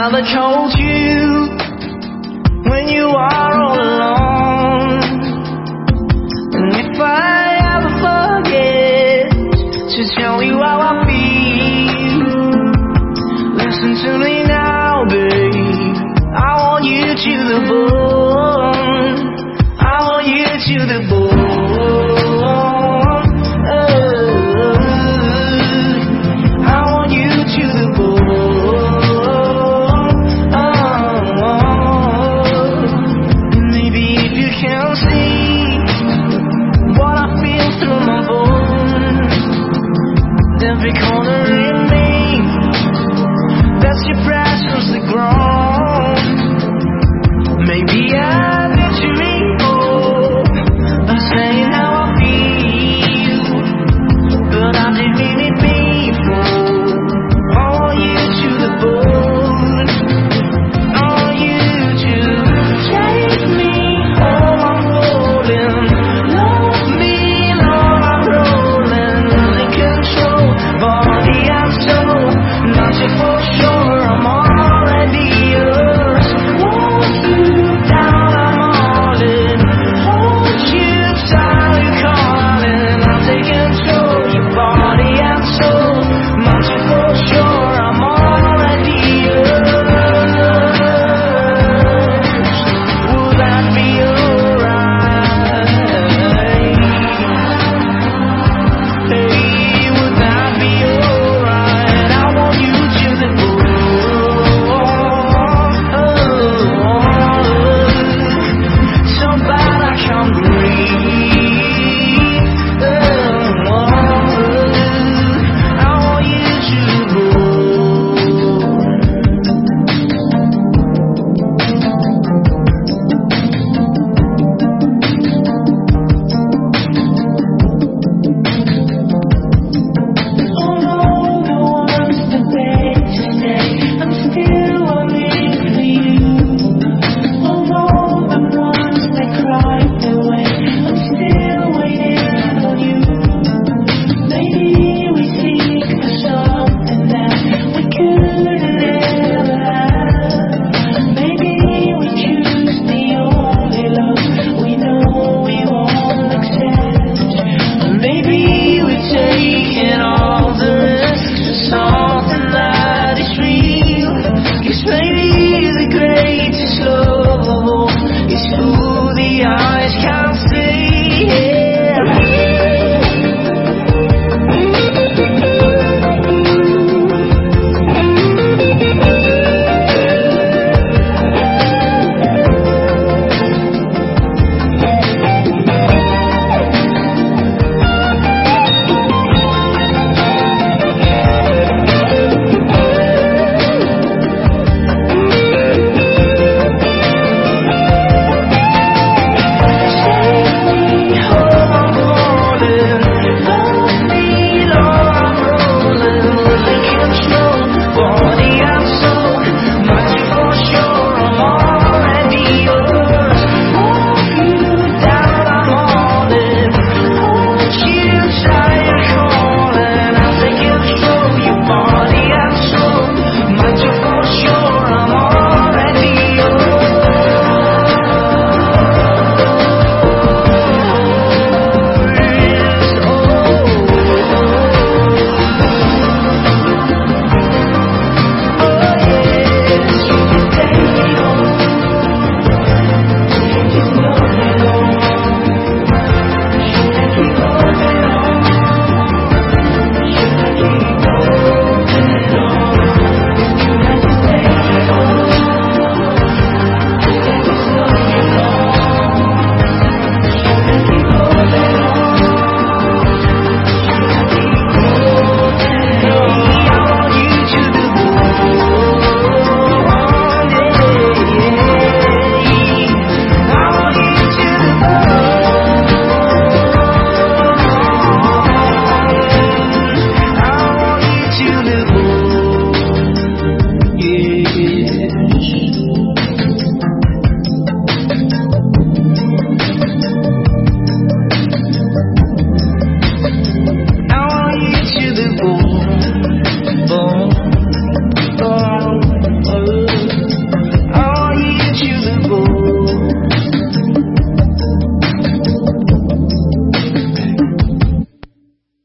Now I told you when you are all alone? And if I ever forget to tell you how I feel, listen to me now, babe. I want you to the bone. I want you to the bone.